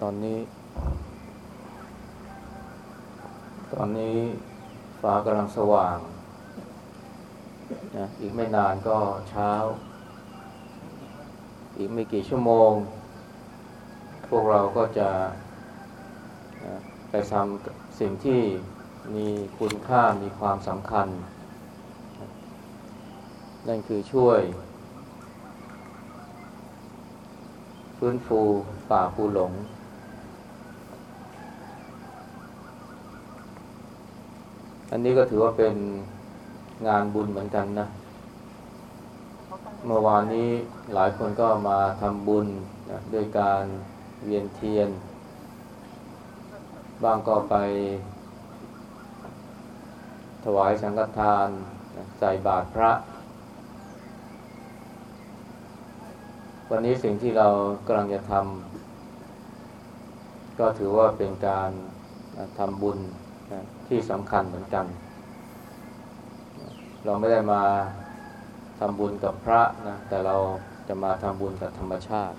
ตอนนี้ ตอนนี้ฟ้ากำลังสว่างนะอีกไม่นานก็เช้า อีกไม่กี่ชั่วโมง พวกเราก็จะไปทำสิ่งที่มีคุณค่ามีความสำคัญ นั่นคือช่วย ฟื้นฟูป่าภูหลง อันนี้ก็ถือว่าเป็นงานบุญเหมือนกันนะ เมื่อวานนี้หลายคนก็มาทำบุญนะด้วยการเวียนเทียน บางก็ไป ถวายสังฆทานใส่บาตรพระ วันนี้สิ่งที่เรากำลังจะทำก็ถือว่าเป็นการทำบุญ ที่สำคัญเหมือนกัน เราไม่ได้มาทำบุญกับพระนะแต่เราจะมาทำบุญกับธรรมชาติ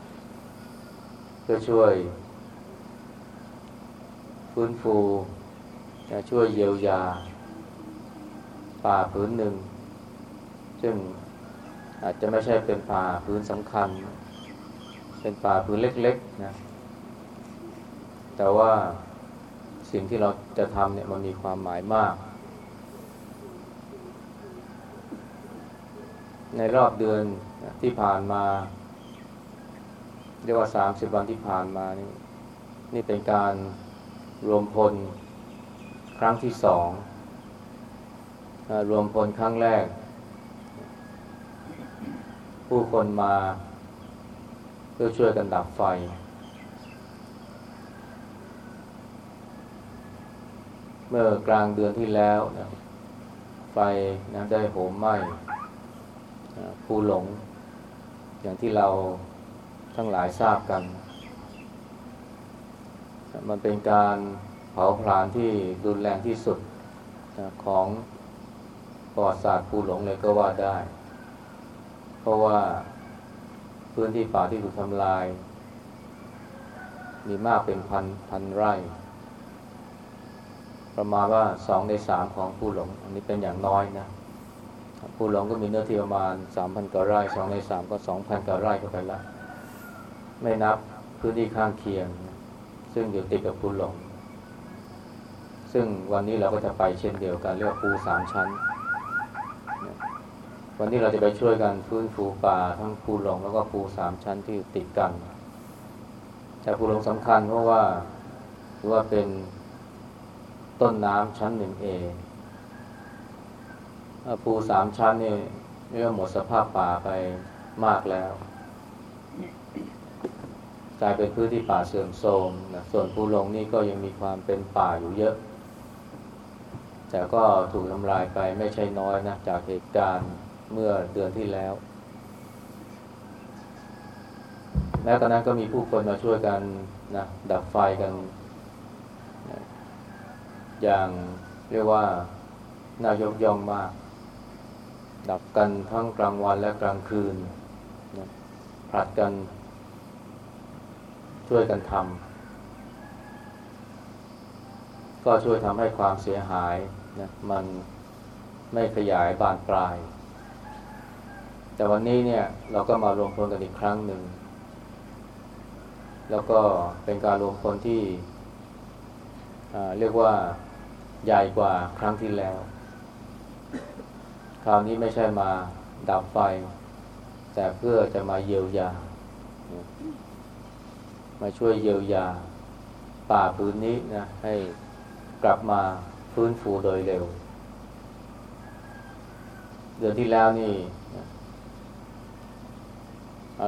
เพื่อช่วยฟื้นฟูจะช่วยเยียวยา ป่าพื้นหนึ่ง ซึ่งอาจจะไม่ใช่เป็นป่าพื้นสำคัญ เป็นป่าพื้นเล็กๆนะแต่ว่า สิ่งที่เราจะทำเนี่ยมันมีความหมายมาก ในรอบเดือนที่ผ่านมา เรียกว่าสามสิบวันที่ผ่านมานี่นี่เป็นการรวมพลครั้งที่สองรวมพลครั้งแรก ผู้คนมา เพื่อช่วยกันดับไฟ เมื่อกลางเดือนที่แล้วนะไฟนะได้โหมไหม้ภูหลง อย่างที่เราทั้งหลายทราบกัน มันเป็นการเผาผลาญที่รุนแรงที่สุดของประวัติศาสตร์ภูหลงเลยก็ว่าได้ เพราะว่าพื้นที่ป่าที่ถูกทำลาย มีมากเป็นพันพันไร่ ประมาณว่าสองในสามของภูหลง อันนี้เป็นอย่างน้อยนะภูหลงก็มีเนื้อที่ประมาณสามพันกว่าไร่สองในสามก็สองพันกว่าไร่ก็ไปละไม่นับพื้นที่ข้างเคียง ซึ่งอยู่ติดกับภูหลง ซึ่งวันนี้เราก็จะไปเช่นเดียวกันเรียกว่าภูสามชั้น วันนี้เราจะไปช่วยกันฟื้นฟูป่าทั้งภูหลงแล้วก็ภูสามชั้นที่ติดกัน แต่ภูหลงสำคัญเพราะว่าถือว่าเป็น ต้นน้ำชั้นหนึ่งเอภูสามชั้นนี่เรียกว่าหมดสภาพป่าไปมากแล้วกลายเป็นพื้นที่ป่าเสื่อมโทรมนะส่วนภูหลงนี่ก็ยังมีความเป็นป่าอยู่เยอะ แต่ก็ถูกทำลายไปไม่ใช่น้อยนะจากเหตุการณ์เมื่อเดือนที่แล้ว และตอนนั้นก็มีผู้คนมาช่วยกันนะดับไฟกัน อย่างเรียกว่านายกย่องมาก ดับกันทั้งกลางวันและกลางคืนนะผลัดกัน ช่วยกันทำก็ช่วยทำให้ความเสียหายนะมันไม่ขยายบานปลาย แต่วันนี้เนี่ยเราก็มารวมพลกันอีกครั้งหนึ่ง แล้วก็เป็นการรวมพลที่เรียกว่า ใหญ่กว่าครั้งที่แล้ว คราวนี้ไม่ใช่มาดับไฟ แต่เพื่อจะมาเยียวยา มาช่วยเยียวยา ป่าพื้นนี้นะ ให้กลับมาฟื้นฟูโดยเร็ว เดือนที่แล้วนี่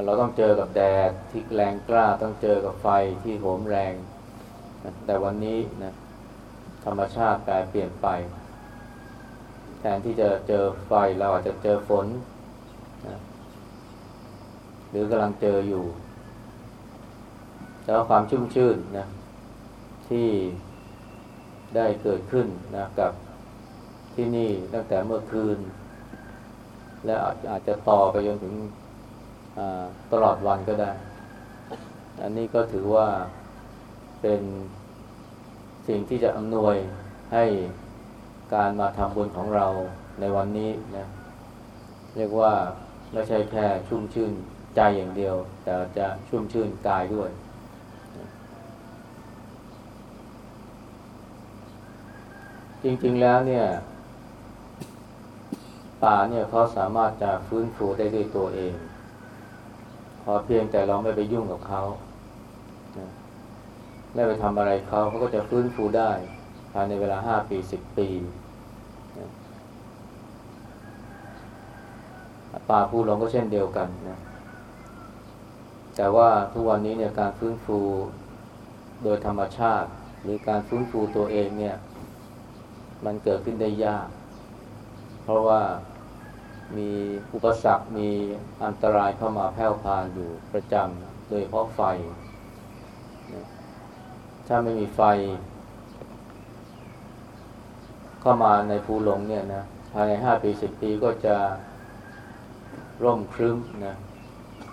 เราต้องเจอกับแดดที่แรงกล้าต้องเจอกับไฟที่โหมแรง แต่วันนี้นะ ธรรมชาติแปลเปลี่ยนไป แทนที่จะเจอไฟเราอาจจะเจอฝนนะหรือกำลังเจออยู่ แต่ว่าความชุ่มชื่นนะที่ได้เกิดขึ้นนะกับที่นี่ตั้งแต่เมื่อคืน และอาจจะต่อไปจนถึงตลอดวันก็ได้ อันนี้ก็ถือว่าเป็น สิ่งที่จะอำนวยให้การมาทำบุญของเราในวันนี้นะเรียกว่าไม่ใช่แค่ชุ่มชื่นใจอย่างเดียว แต่จะชุ่มชื่นกายด้วย จริงๆแล้วเนี่ย ป่าเนี่ยเขาสามารถจะฟื้นฟูได้ด้วยตัวเองพอเพียงแต่เราไม่ไปยุ่งกับเขา ไม่ไปทำอะไรเขาเขาก็จะฟื้นฟูได้ภายในเวลาห้าปีสิบปีป่าภูหลงก็เช่นเดียวกันนะแต่ว่าทุกวันนี้เนี่ยการฟื้นฟูโดยธรรมชาติ หรือการฟื้นฟูตัวเองเนี่ย มันเกิดขึ้นได้ยาก เพราะว่ามีอุปสรรคมีอันตรายเข้ามาแผ่วพานอยู่ประจำโดยเพราะไฟ ถ้าไม่มีไฟ เข้ามาในภูหลงเนี่ยนะภายในห้าปีสิบปีก็จะร่มครึ้มนะ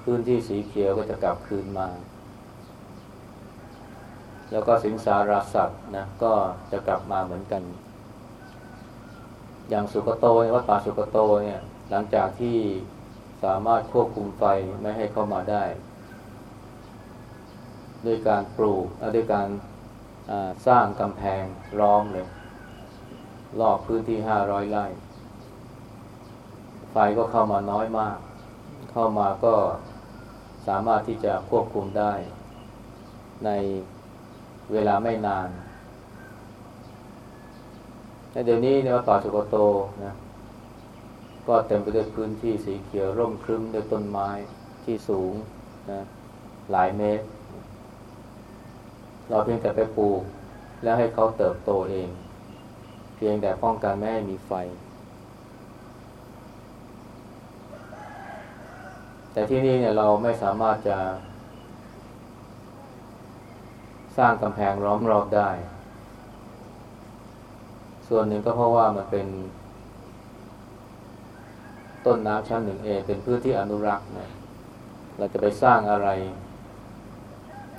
พื้นที่สีเขียวก็จะกลับคืนมา แล้วก็สิงสาราสัตว์นะก็จะกลับมาเหมือนกัน อย่างสุกโตวัดป่าสุกโตเนี่ย หลังจากที่สามารถควบคุมไฟไม่ให้เข้ามาได้ ด้วยการปลูกด้วยการสร้างกำแพงล้อมเลยรอบพื้นที่ห้าร้อยไร่ ไฟก็เข้ามาน้อยมาก เข้ามาก็สามารถที่จะควบคุมได้ ในเวลาไม่นานในเดี๋ยวนี้ในวัดป่าสุกโตนะก็เต็มไปด้วยพื้นที่สีเขียวร่มครึ้มด้วยต้นไม้ที่สูงนะหลายเมตร เราเพียงแต่ไปปลูก แล้วให้เขาเติบโตเอง เพียงแต่ป้องกันไม่ให้มีไฟ แต่ที่นี่เนี่ยเราไม่สามารถจะ สร้างกำแพงล้อมรอบได้ ส่วนหนึ่งก็เพราะว่ามันเป็น ต้นน้ำชั้นหนึ่งเอเป็นพื้นที่อนุรักษ์นะเราจะไปสร้างอะไร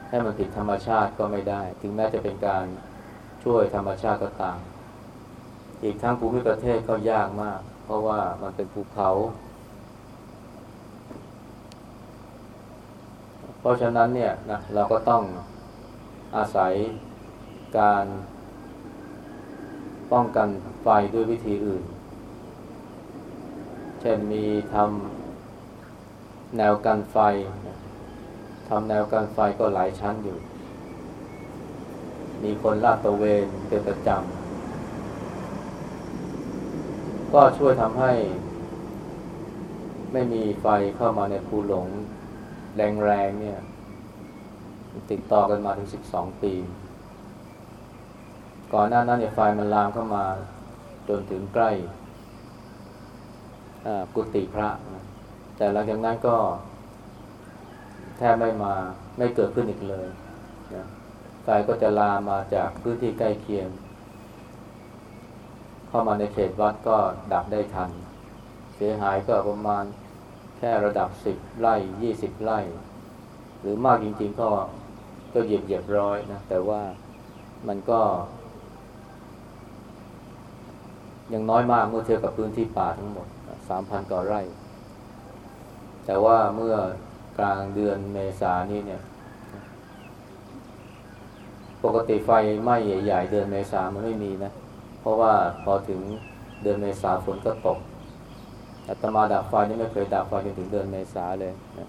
ให้มันผิดธรรมชาติก็ไม่ได้ ถึงแม้จะเป็นการช่วยธรรมชาติก็ตาม อีกทั้งภูมิประเทศก็ยากมาก เพราะว่ามันเป็นภูเขา เพราะฉะนั้นเนี่ยนะเราก็ต้องอาศัยการป้องกันไฟด้วยวิธีอื่น เช่นมีทำแนวกันไฟ ทำแนวกันไฟก็หลายชั้นอยู่ มีคนลาดตะเวนเป็นประจำ ก็ช่วยทำให้ ไม่มีไฟเข้ามาในภูหลง แรงๆเนี่ย ติดต่อกันมาถึงสิบสองปี ก่อนหน้านั้นเนี่ยไฟมันลามเข้ามาจนถึงใกล้กุฏิพระ แต่หลังจากนั้นก็ แทบไม่มาไม่เกิดขึ้นอีกเลยนะไฟก็จะลามมาจากพื้นที่ใกล้เคียง เข้ามาในเขตวัดก็ดับได้ทัน เสียหายก็ประมาณแค่ระดับสิบไร่ยี่สิบไร่ หรือมากจริง ๆ ก็ก็เหยียบเหยียบร้อยนะแต่ว่ามันก็ ยังน้อยมากเมื่อเทียบกับพื้นที่ป่าทั้งหมดสามพันกว่าไร่ แต่ว่าเมื่อ กลางเดือนเมษานี้เนี่ย ปกติไฟไหม้ใหญ่ๆเดือนเมษามันไม่มีนะ เพราะว่าพอถึงเดือนเมษาฝนก็ตกอาตมาดับไฟนี่ไม่เคยดับไฟจนถึงเดือนเมษาเลยนะ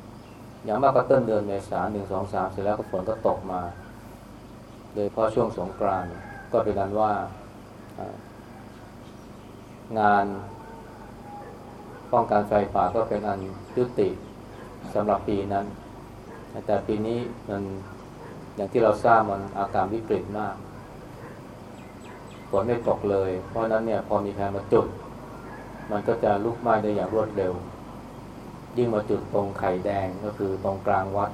อย่างมากก็ต้นเดือนเมษาหนึ่งสองสามเสร็จแล้วก็ฝนก็ตกมา โดยเพราะช่วงสงกรานต์ก็เป็นนั้นว่า งานป้องกันไฟป่าก็เป็นอันยุติ สำหรับปีนั้น แต่ปีนี้มันอย่างที่เราทราบมันอาการวิกฤตมากฝนไม่ตกเลย เพราะนั้นเนี่ยพอมีแผนมาจุด มันก็จะลุกไหม้ได้อย่างรวดเร็ว ยิ่งมาจุดตรงไข่แดงก็คือตรงกลางวัด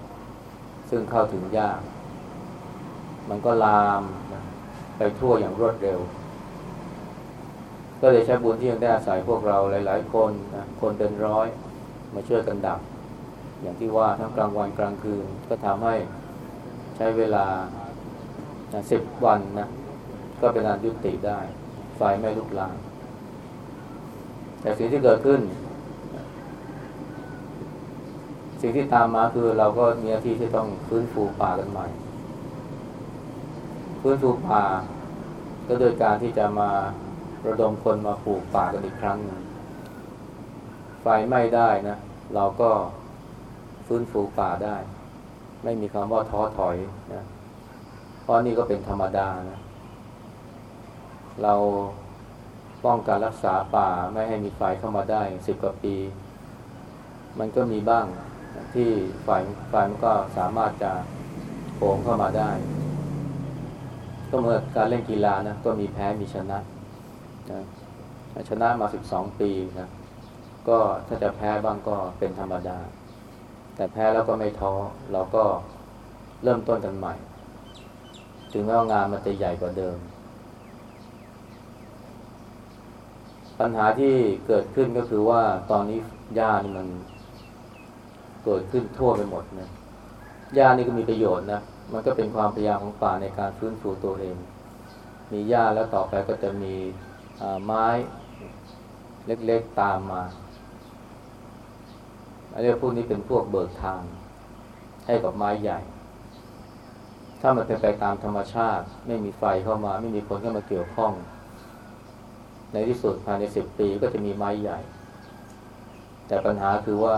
ซึ่งเข้าถึงยาก มันก็ลามไปทั่วอย่างรวดเร็ว ก็เลยใช้บุญที่ยังได้อาศัยพวกเราหลาย ๆ คนคนเป็นร้อยมาช่วยกันดับ อย่างที่ว่าทั้งกลางวันกลางคืนก็ทำให้ใช้เวลาสิบวันนะก็เป็นการยุติได้ ไฟไม่ลุกลามแต่สิ่งที่เกิดขึ้น สิ่งที่ตามมาคือเราก็มีหน้าที่ที่ต้องฟื้นฟูป่ากันใหม่ ฟื้นฟูป่า ก็โดยการที่จะมาระดมคนมาปลูกป่ากันอีกครั้งหนึ่งไฟไหม้ได้นะ เราก็ ฟื้นฟูป่าได้ ไม่มีคำว่าท้อถอยนะเพราะนี่ก็เป็นธรรมดานะเราป้องกันรักษาป่าไม่ให้มีไฟเข้ามาได้สิบกว่าปี มันก็มีบ้างที่ไฟไฟมันก็สามารถจะโผงเข้ามาได้ ก็เหมื่อการเล่นกีฬานะก็มีแพ้มีชนะนะชนะมาสิบสองปีนะก็ถ้าจะแพ้บ้างก็เป็นธรรมดา แต่แพ้แล้วก็ไม่ท้อเราก็เริ่มต้นกันใหม่ ถึงแม้ว่างานมันจะใหญ่กว่าเดิม ปัญหาที่เกิดขึ้นก็คือว่าตอนนี้หญ้านี่มันเกิดขึ้นทั่วไปหมดนะหญ้านี่ก็มีประโยชน์นะมันก็เป็นความพยายามของป่าในการฟื้นฟูตัวเอง มีหญ้าแล้วต่อไปก็จะมีไม้เล็กๆตามมา อันนี้พวกนี้เป็นพวกเบิกทาง ให้กับไม้ใหญ่ ถ้ามันเป็นไปตามธรรมชาติ ไม่มีไฟเข้ามา ไม่มีคนเข้ามาเกี่ยวข้อง ในที่สุดภายในสิบปีก็จะมีไม้ใหญ่ แต่ปัญหาคือว่า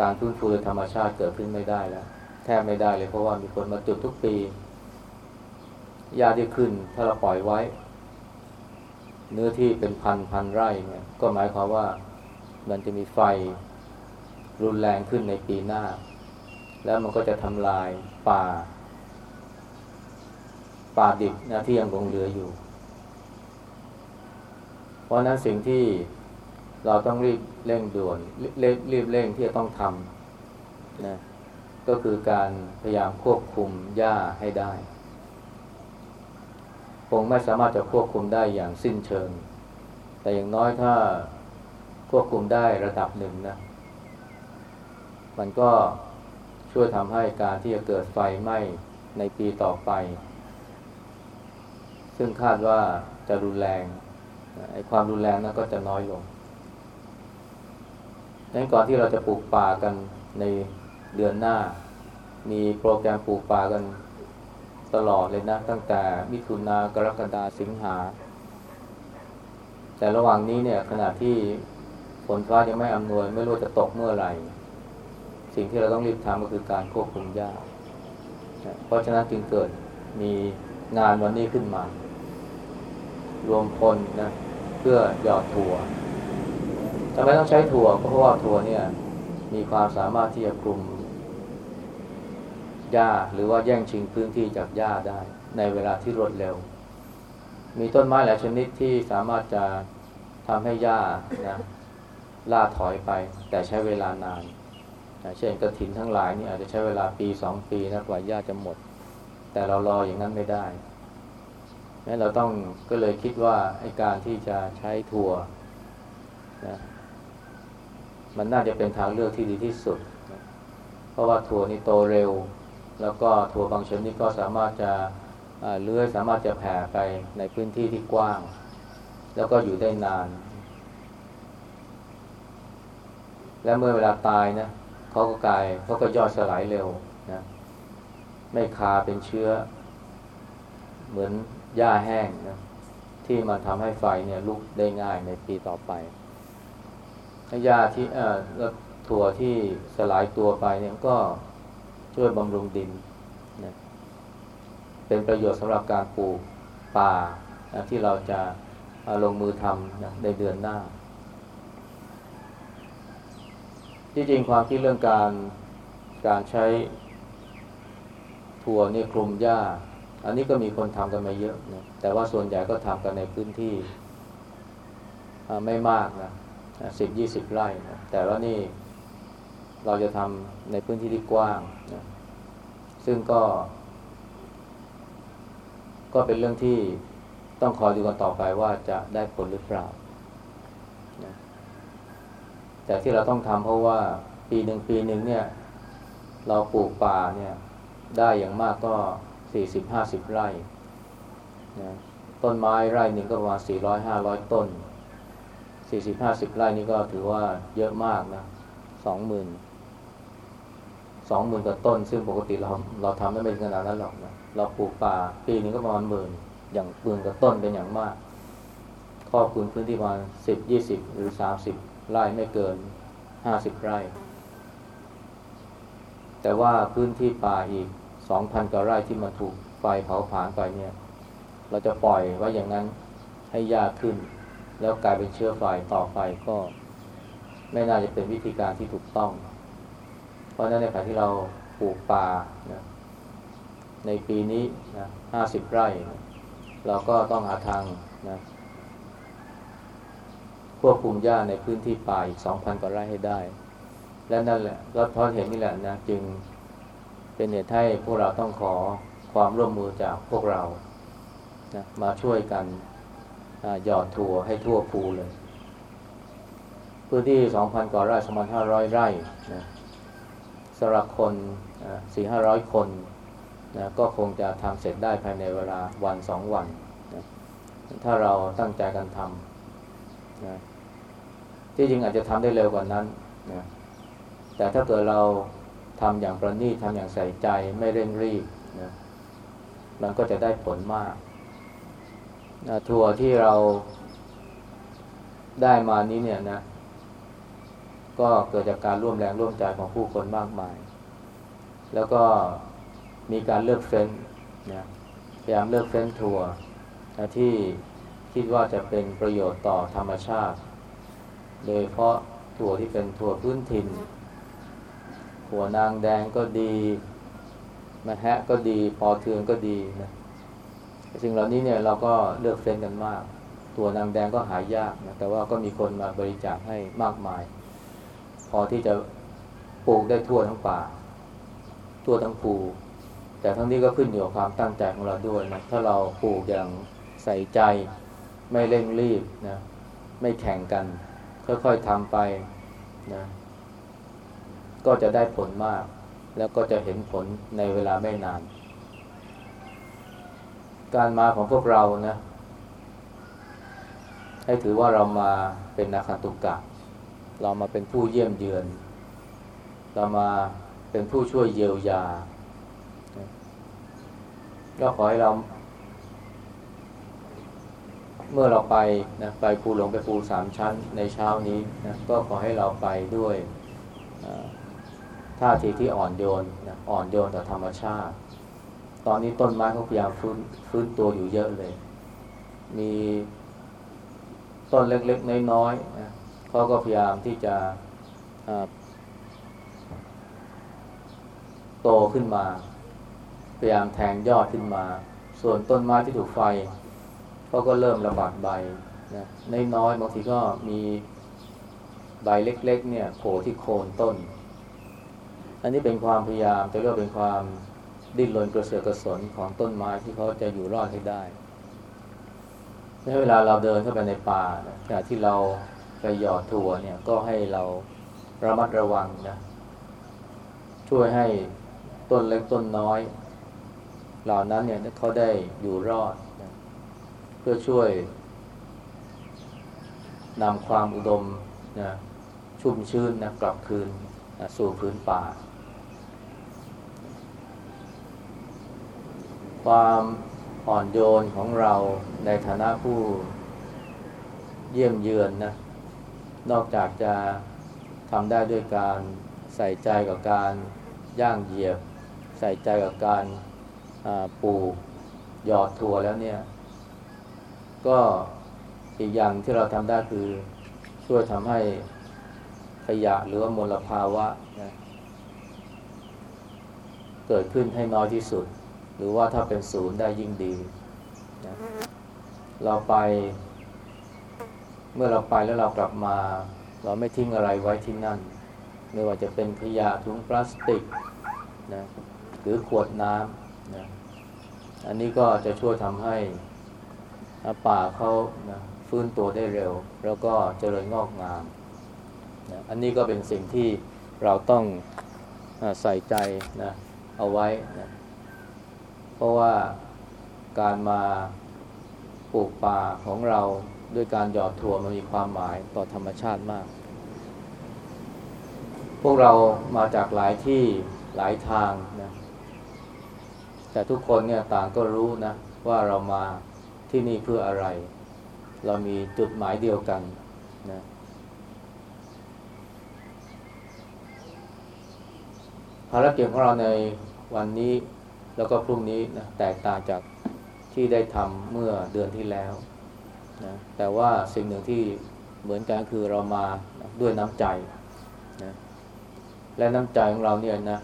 การฟื้นฟูธรรมชาติเกิดขึ้นไม่ได้แล้วแทบไม่ได้เลยเพราะว่ามีคนมาจุดทุกปียาที่ขึ้น ถ้าเราปล่อยไว้ เนื้อที่เป็นพันพันไร่เนี่ย ก็หมายความว่า มันจะมีไฟรุนแรงขึ้นในปีหน้า แล้วมันก็จะทำลายป่า ป่าดิบนะที่ยังคงเหลืออยู่ เพราะนั้นสิ่งที่เราต้องรีบเร่งด่วนรีบรีบเร่งที่จะต้องทำนะก็คือการพยายามควบคุมหญ้าให้ได้ คงไม่สามารถจะควบคุมได้อย่างสิ้นเชิง แต่อย่างน้อยถ้า ควบคุมได้ระดับหนึ่งนะ มันก็ช่วยทำให้การที่จะเกิดไฟไหม้ในปีต่อไป ซึ่งคาดว่าจะรุนแรงไอ้ความรุนแรงนั้นก็จะน้อยลงดังนั้นก่อนที่เราจะปลูกป่ากันในเดือนหน้า มีโปรแกรมปลูกป่ากันตลอดเลยนะ ตั้งแต่มิถุนากรกฎาสิงหา แต่ระหว่างนี้เนี่ยขณะที่ นฟ้ายังไม่อำนวย ไม่รู้จะตกเมื่อไหร่ สิ่งที่เราต้องรีบทำก็คือการควบคุมหญ้าเพราะฉะนั้นจึงเกิดมีงานวันนี้ขึ้นมา รวมพลนะเพื่อหยอดถั่วทำไมต้องใช้ถั่วเพราะว่าถั่วเนี่ย มีความสามารถที่จะกลุ่มหญ้าหรือว่าแย่งชิงพื้นที่จากหญ้าได้ ในเวลาที่รวดเร็ว มีต้นไม้หลายชนิดที่สามารถจะทำให้หญ้านะ ล่าถอยไป แต่ใช้เวลานานเช่นกระถินทั้งหลายนี่อาจจะใช้เวลาปีสองปีนะกว่าหญ้าจะหมด แต่เรารออย่างนั้นไม่ได้งั้นเราต้องก็เลยคิดว่าไอการที่จะใช้ถั่วนะมันน่าจะเป็นทางเลือกที่ดีที่สุดนะเพราะว่าถั่วนี่โตเร็ว แล้วก็ถั่วบางชนิดก็สามารถจะเลื้อยสามารถจะแผ่ไปในพื้นที่ที่กว้าง แล้วก็อยู่ได้นาน และเมื่อเวลาตายนะเขาก็กลายเขาก็ย่อยสลายเร็วนะไม่คาเป็นเชื้อ เหมือนหญ้าแห้งนะที่มันทำให้ไฟเนี่ยลุกได้ง่ายในปีต่อไปหญ้าที่เอ่อถั่วที่สลายตัวไปเนี่ยก็ช่วยบำรุงดินนะเป็นประโยชน์สำหรับการปลูกป่านะที่เราจะลงมือทำนะในเดือนหน้า ที่จริงความคิดเรื่องการการใช้ถั่วเนี่คลุมหญ้า อันนี้ก็มีคนทำกันมาเยอะนะแต่ว่าส่วนใหญ่ก็ทำกันในพื้นที่ไม่มากนะสิบยี่สิบไร่นะแต่ว่านี่เราจะทำในพื้นที่ที่กว้างนะซึ่งก็ ก็เป็นเรื่องที่ต้องคอยดูกันต่อไปว่าจะได้ผลหรือเปล่า แต่ที่เราต้องทำเพราะว่าปีหนึ่งปีหนึ่งเนี่ย เราปลูกป่าเนี่ยได้อย่างมากก็สี่สิบห้าสิบไร่นะต้นไม้ไร่หนึ่งก็ประมาณสี่ร้อยห้าร้อยต้นสี่สิบห้าสิบไร่นี่ก็ถือว่าเยอะมากนะสองหมื่นสองหมื่นกว่าต้น ซึ่งปกติเราเราทำไม่เป็นขนาดนั้นหรอกนะเราปลูกป่าปีหนึงก็ประมาณหมื่นอย่างหมื่นกว่าต้นเป็นอย่างมากครอบคลุมพื้นที่ประมาณสิบยี่สิบหรือสามสิบ ไร่ไม่เกินห้าสิบไร่ แต่ว่าพื้นที่ป่าอีกสองพันกว่าไร่ที่มาถูกไฟเผาผลาญไปเนี่ย เราจะปล่อยไว้อย่างนั้นให้ยากขึ้น แล้วกลายเป็นเชื้อไฟต่อไปก็ไม่น่าจะเป็นวิธีการที่ถูกต้อง เพราะฉะนั้นในขณะที่เราปลูกป่านะในปีนี้นะห้าสิบไร่ เราก็ต้องหาทางนะ ควบคุมหญ้าในพื้นที่ป่าอีกสองพันกว่าไร่ให้ได้ และนั่นแหละก็เพราะเห็นนี่แหละนะจึงเป็นเหตุให้พวกเราต้องขอความร่วมมือจากพวกเรานะมาช่วยกันหยอดถั่วให้ทั่วภูเลยพื้นที่ 2,000 กว่าไร่2,500 ไร่นะสำหรับคนสี่ห้าร้อยคนนะก็คงจะทำเสร็จได้ภายในเวลาวันสองวันนะถ้าเราตั้งใจกันทำนะ ที่จริงอาจจะทำได้เร็วกว่านั้นนะแต่ถ้าเกิดเราทำอย่างประณีตทำอย่างใส่ใจไม่เร่งรีบนะมันก็จะได้ผลมากนะทัวร์ที่เราได้มานี้เนี่ยนะ ก็เกิดจากการร่วมแรงร่วมใจของผู้คนมากมาย แล้วก็มีการเลือกเฟ้นนะพยายามเลือกเฟ้นทัวร์นะที่คิดว่าจะเป็นประโยชน์ต่อธรรมชาติ โดยเพราะถั่วที่เป็นถั่วพื้นถิ่นถั่วนางแดงก็ดีมะแฮะก็ดีปอเทืองก็ดีนะสิ่งเหล่านี้เนี่ยเราก็เลือกเฟ้นกันมาก ตัวนางแดงก็หายากนะแต่ว่าก็มีคนมาบริจาคให้มากมาย พอที่จะปลูกได้ทั่วทั้งป่า ทั่วทั้งภูแต่ทั้งนี้ก็ขึ้นอยู่กับความตั้งใจของเราด้วยนะถ้าเราปลูกอย่างใส่ใจไม่เร่งรีบนะไม่แข่งกัน ค่อยๆทำไปนะก็จะได้ผลมาก แล้วก็จะเห็นผลในเวลาไม่นาน การมาของพวกเรานะ ให้ถือว่าเรามาเป็นนาคันตุกกะ เรามาเป็นผู้เยี่ยมเยือน เรามาเป็นผู้ช่วยเยียวยาก็ขอให้เรา เมื่อเราไปนะไปภูหลงไปภูสามชั้นในเช้านี้นะก็ขอให้เราไปด้วยท่าทีที่อ่อนโยนนะอ่อนโยนต่อธรรมชาติ ตอนนี้ต้นไม้เขาพยายามฟื้นฟื้นตัวอยู่เยอะเลย มีต้นเล็กๆ น้อยๆนะเขาก็พยายามที่จะโตขึ้นมา พยายามแทงยอดขึ้นมา ส่วนต้นไม้ที่ถูกไฟ เขาก็เริ่มระบาดใบนะน้อยๆบางทีก็มีใบเล็ก ๆ เนี่ยโผล่ที่โคนต้น อันนี้เป็นความพยายามจะเรียกเป็นความดิ้นรนกระเสือกกระสนของต้นไม้ที่เขาจะอยู่รอดให้ได้ในเวลาเราเดินเข้าไปในป่าขณะที่เราไปหยอดถั่วเนี่ยก็ให้เราระมัดระวังนะ ช่วยให้ต้นเล็กต้นน้อย เหล่านั้นเนี่ยเขาได้อยู่รอด เพื่อช่วยนำความอุดมนะชุ่มชื้นนะกลับคืนนะสู่พื้นป่า ความอ่อนโยนของเราในฐานะผู้เยี่ยมเยือนนะนอกจากจะทำได้ด้วยการใส่ใจกับการย่างเหยียบ ใส่ใจกับการปลูกหยอดถั่วแล้วเนี่ย ก็อีกอย่างที่เราทำได้คือช่วยทำให้ขยะหรือว่ามลภาวะนะเกิดขึ้นให้น้อยที่สุด หรือว่าถ้าเป็นศูนย์ได้ยิ่งดีนะเราไป เมื่อเราไปแล้วเรากลับมา เราไม่ทิ้งอะไรไว้ที่นั่น ไม่ว่าจะเป็นขยะถุงพลาสติกนะหรือขวดน้ำนะอันนี้ก็จะช่วยทำให้ ป่าเขานะฟื้นตัวได้เร็ว แล้วก็เจริญงอกงามนะอันนี้ก็เป็นสิ่งที่เราต้องใส่ใจนะเอาไว้นะเพราะว่าการมาปลูกป่าของเราด้วยการหยอดถั่วมันมีความหมายต่อธรรมชาติมาก พวกเรามาจากหลายที่หลายทางนะแต่ทุกคนเนี่ยต่างก็รู้นะว่าเรามา ที่นี่เพื่ออะไร เรามีจุดหมายเดียวกันนะภารกิจของเราในวันนี้แล้วก็พรุ่งนี้นะแตกต่างจากที่ได้ทำเมื่อเดือนที่แล้วนะแต่ว่าสิ่งหนึ่งที่เหมือนกันคือเรามาด้วยน้ำใจนะและน้ำใจของเราเนี่ยนะ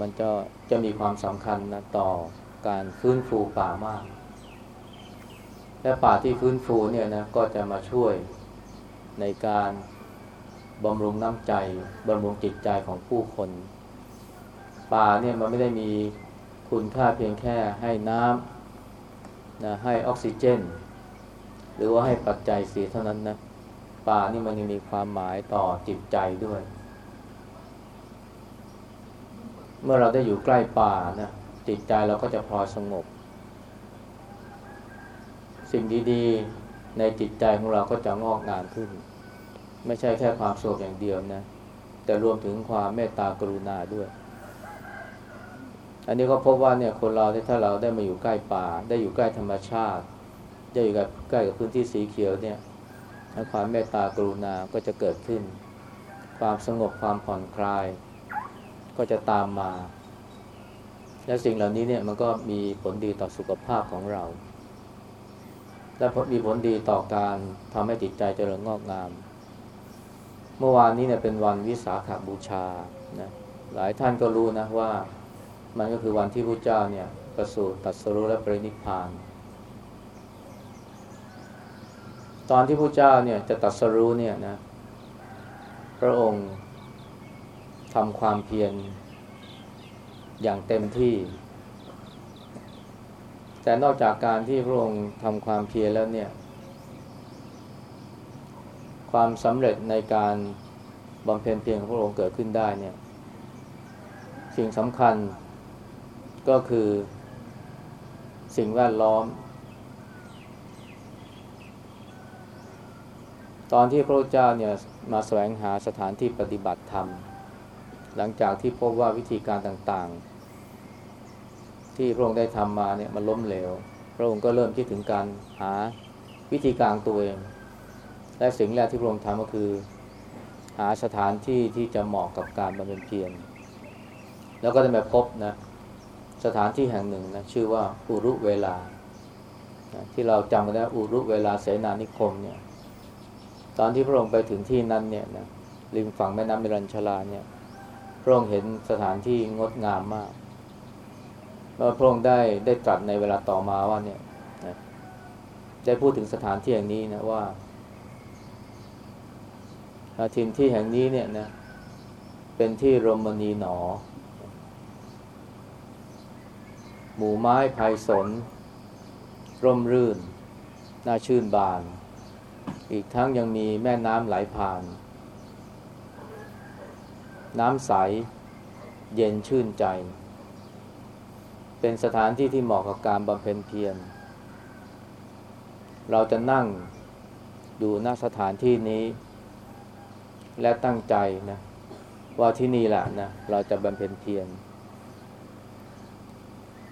มันจะจะมีความสำคัญนะต่อการฟื้นฟูป่ามาก และป่าที่ฟื้นฟูเนี่ยนะก็จะมาช่วยในการบำรุงน้ำใจบำรุงจิตใจของผู้คน ป่าเนี่ยมันไม่ได้มีคุณค่าเพียงแค่ให้น้ำนะให้ออกซิเจน หรือว่าให้ปัจจัยสีเท่านั้นนะป่านี่มันยังมีความหมายต่อจิตใจด้วย เมื่อเราได้อยู่ใกล้ป่านะจิตใจเราก็จะพลอยสงบ สิ่งดีๆ ในจิตใจของเราก็จะงอกงามขึ้น ไม่ใช่แค่ความสงบอย่างเดียวนะ แต่รวมถึงความเมตตากรุณาด้วย อันนี้ก็พบว่าเนี่ยคนเราถ้าเราได้มาอยู่ใกล้ป่า ได้อยู่ใกล้ธรรมชาติ ได้อยู่กับใกล้กับพื้นที่สีเขียวเนี่ยความเมตตากรุณาก็จะเกิดขึ้น ความสงบความผ่อนคลาย ก็จะตามมา และสิ่งเหล่านี้เนี่ยมันก็มีผลดีต่อสุขภาพของเรา และมีผลดีต่อการทำให้จิตใจเจริญงอกงาม เมื่อวานนี้เนี่ยเป็นวันวิสาขบูชานะหลายท่านก็รู้นะว่ามันก็คือวันที่พระเจ้าเนี่ยประสูติตรัสรู้และปรินิพพาน ตอนที่พระเจ้าเนี่ยจะตรัสรู้เนี่ยนะพระองค์ทำความเพียรอย่างเต็มที่ แต่นอกจากการที่พระองค์ทำความเพียรแล้วเนี่ย ความสำเร็จในการบำเพ็ญเพียรของพระองค์เกิดขึ้นได้เนี่ย สิ่งสำคัญก็คือสิ่งแวดล้อม ตอนที่พระเจ้าเนี่ยมาแสวงหาสถานที่ปฏิบัติธรรม หลังจากที่พบว่าวิธีการต่างๆ ที่พระองค์ได้ทำมาเนี่ยมันล้มเหลว พระองค์ก็เริ่มคิดถึงการหาวิธีการตัวเอง และสิ่งแรกที่พระองค์ทำก็คือ หาสถานที่ที่จะเหมาะกับการบำเพ็ญเพียร แล้วก็ได้มาพบนะสถานที่แห่งหนึ่งนะชื่อว่าอุรุเวลา ที่เราจำกันได้อุรุเวลาเสนานิคมเนี่ย ตอนที่พระองค์ไปถึงที่นั้นเนี่ยนะริมฝั่งแม่น้ำมิรัญชลาเนี่ย พระองค์เห็นสถานที่งดงามมาก พระองค์ได้ได้ตรัสในเวลาต่อมาว่าเนี่ยนะได้พูดถึงสถานที่แห่งนี้นะว่าทินที่แห่งนี้เนี่ยนะเป็นที่รมณีหนอ หมู่ไม้ไผ่สน ร่มรื่น น่าชื่นบาน อีกทั้งยังมีแม่น้ำไหลผ่าน น้ำใส เย็นชื่นใจ เป็นสถานที่ที่เหมาะกับการบำเพ็ญเพียร เราจะนั่งดูหน้าสถานที่นี้ และตั้งใจนะว่าที่นี่แหละนะเราจะบำเพ็ญเพียร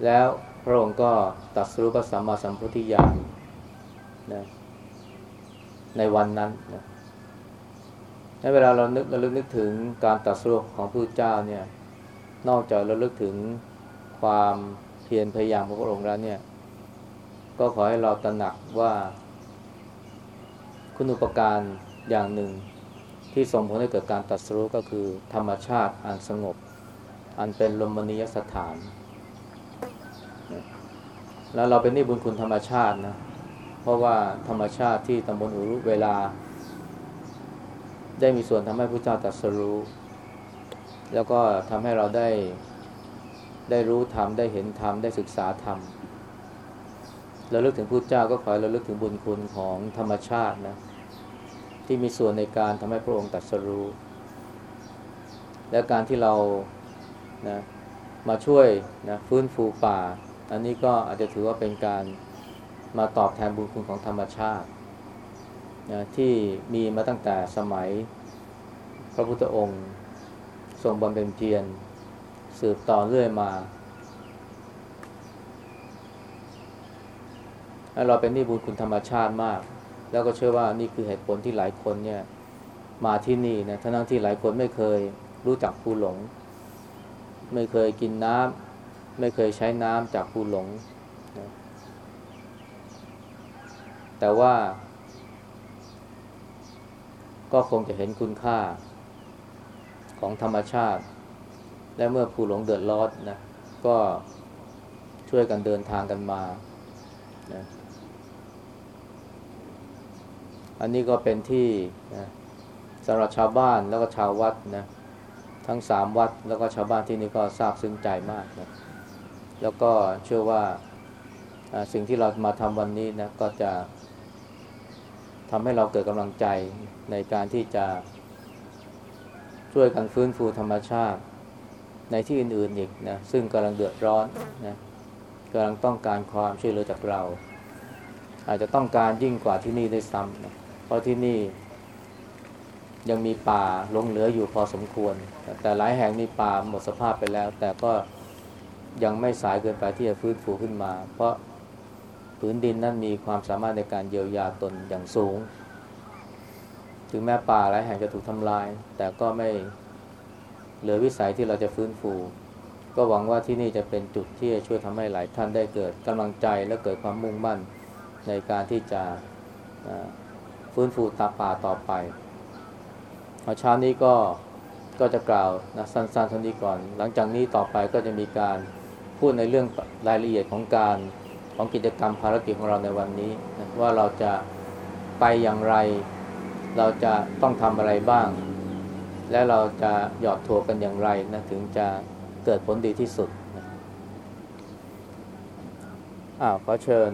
แล้วพระองค์ก็ตัดสู้พระสัมมาสัมพุทธิญาณนะในวันนั้นนะในเวลาเรานึกเราลึกนึกถึงการตัดสู้ของพระเจ้าเนี่ย นอกจากเราลึกถึง ความเพียรพยายามของพระองค์แล้วเนี่ย ก็ขอให้เราตระหนักว่าคุณอุปการอย่างหนึ่งที่ส่งผลให้เกิดการตัดสู้ก็คือ ธรรมชาติอันสงบ อันเป็นลมณียสถาน แล้วเราเป็นนี่บุญคุณธรรมชาตินะ เพราะว่าธรรมชาติที่ตำบลอุรุเวลา ได้มีส่วนทำให้พระเจ้าตรัสรู้ แล้วก็ทำให้เราได้ ได้รู้ธรรมได้เห็นธรรมได้ศึกษาธรรมเราเลึกถึงพระเจ้าก็ขอเราเลึกถึงบุญคุณของธรรมชาตินะที่มีส่วนในการทำให้พระองค์ตรัสรู้ และการที่เรานะมาช่วยนะฟื้นฟูป่า อันนี้ก็อาจจะถือว่าเป็นการมาตอบแทนบุญคุณของธรรมชาตินะที่มีมาตั้งแต่สมัยพระพุทธองค์ ทรงบำเพ็ญเพียร สืบต่อเรื่อยมาเราเป็นนี่บุญคุณธรรมชาติมาก แล้วก็เชื่อว่านี่คือเหตุผลที่หลายคนเนี่ยมาที่นี่นะทั้งที่หลายคนไม่เคยรู้จักภูหลง ไม่เคยกินน้ำไม่เคยใช้น้ำจากภูหลงนะแต่ว่า ก็คงจะเห็นคุณค่าของธรรมชาติ และเมื่อภูหลงเดือดร้อนนะก็ช่วยกันเดินทางกันมานะอันนี้ก็เป็นที่นะสำหรับชาวบ้านแล้วก็ชาววัดนะทั้งสามวัดแล้วก็ชาวบ้านที่นี่ก็ซาบซึ้งใจมากนะแล้วก็เชื่อว่าสิ่งที่เรามาทำวันนี้นะก็จะทำให้เราเกิดกำลังใจในการที่จะช่วยกันฟื้นฟูธรรมชาติ ในที่อื่นๆอีกนะซึ่งกำลังเดือดร้อนนะกำลังต้องการความช่วยเหลือจากเรา อาจจะต้องการยิ่งกว่าที่นี่ด้วยซ้ำนะเพราะที่นี่ยังมีป่าลงเหลืออยู่พอสมควร แต่หลายแห่งมีป่าหมดสภาพไปแล้ว แต่ก็ยังไม่สายเกินไปที่จะฟื้นฟูขึ้นมา เพราะผืนดินนั้นมีความสามารถในการเยียวยาตนอย่างสูง ถึงแม้ป่าหลายแห่งจะถูกทำลาย แต่ก็ไม่ เหลือวิสัยที่เราจะฟื้นฟู ก็หวังว่าที่นี่จะเป็นจุดที่จะช่วยทำให้หลายท่านได้เกิดกำลังใจและเกิดความมุ่งมั่นในการที่จะฟื้นฟูตาป่าต่อไปเอาเช้านี้ก็ก็จะกล่าวนะสั้นๆเท่านี้ก่อน หลังจากนี้ต่อไปก็จะมีการพูดในเรื่องรายละเอียดของการของกิจกรรมภารกิจของเราในวันนี้นะว่าเราจะไปอย่างไร เราจะต้องทำอะไรบ้าง และเราจะหยอดถั่วกันอย่างไรนะถึงจะเกิดผลดีที่สุดนะอ้าวขอเชิญ